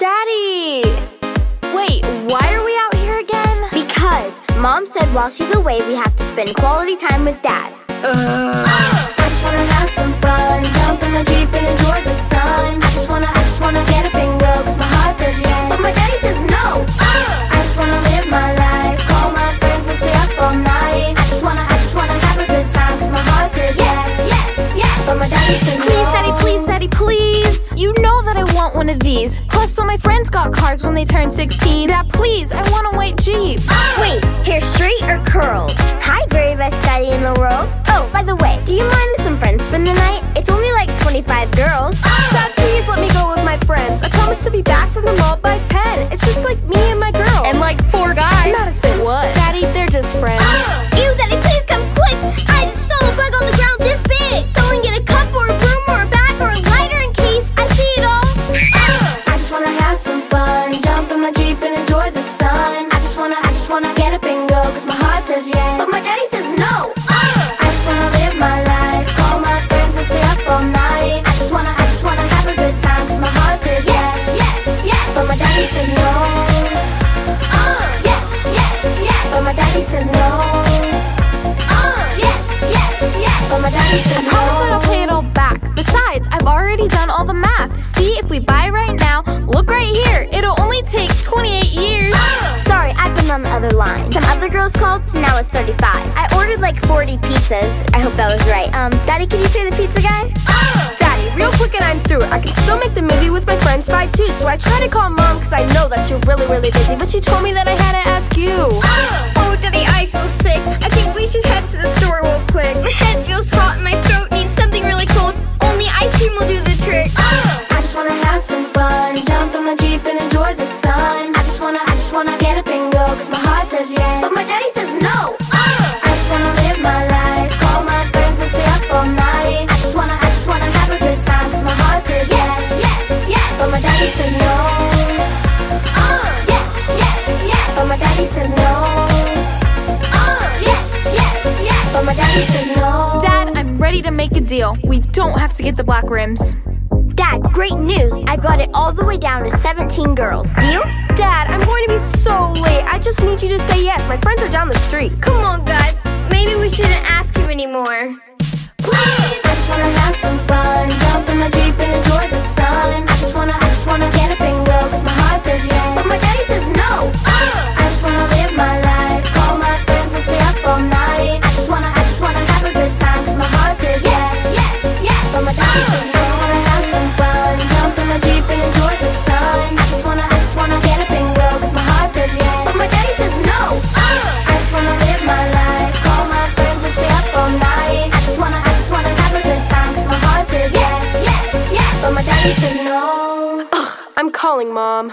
Daddy! Wait, why are we out here again? Because mom said while she's away, we have to spend quality time with dad. Ugh. I just wanna have some fun, jump in the Jeep and enjoy the sun. I just wanna, I just wanna get up and go, cause my heart says yes. But my daddy says no. Uh. I just wanna live my life, call my friends and stay up all night. I just wanna, I just wanna have a good time, cause my heart says yes, yes, yes. But my daddy says no. Please, Daddy, please, Daddy, please. You know that I want one of these. Plus, all my friends got cars when they turned 16. Dad, please, I want a white Jeep. Wait, hair straight or curled? Hi, very best daddy in the world. Oh, by the way, do you mind if some friends spend the night? It's only like 25 girls. Dad, please let me go with my friends. I promise to be back from the mall by 10. It's just like me and my girls. And like four guys. Madison, what? Heart says yes. But my daddy says no. I just wanna live my life, call my friends and stay up all night. I just wanna, I just wanna have a good time, cause my heart says yes, yes, yes. But my daddy says no. Uh, yes, yes, yes. But my daddy says no. Uh, yes, yes, yes. But my daddy says I promise that no. I'll pay it all back. Besides, I've already done all the math. See, if we buy right now, look right here. It'll only take Other girls called, so now it's 35. I ordered like 40 pizzas. I hope that was right. Um, Daddy, can you pay the pizza guy? Daddy, real quick and I'm through. I can still make the movie with my friends fight too. So I tried to call mom because I know that you're really, really busy. But she told me that I had to ask you. Oh, Daddy, I feel sick. I think we should head to the store real quick. says yes. But my daddy says no. I just wanna live my life, call my friends and stay up all night. I just wanna, I just wanna have a good time, cause my heart says yes, yes, yes. But my daddy says no. Uh, yes, yes, yes. But my daddy says no. Uh, yes, yes, yes. But my daddy says no. Dad, I'm ready to make a deal. We don't have to get the black rims. Dad, great news. I've got it all the way down to 17 girls. Deal? Dad, I'm going to be so late. I just need you to say yes. My friends are down the street. Come on, guys. Maybe we shouldn't ask him anymore. Heart says no. I'm calling mom.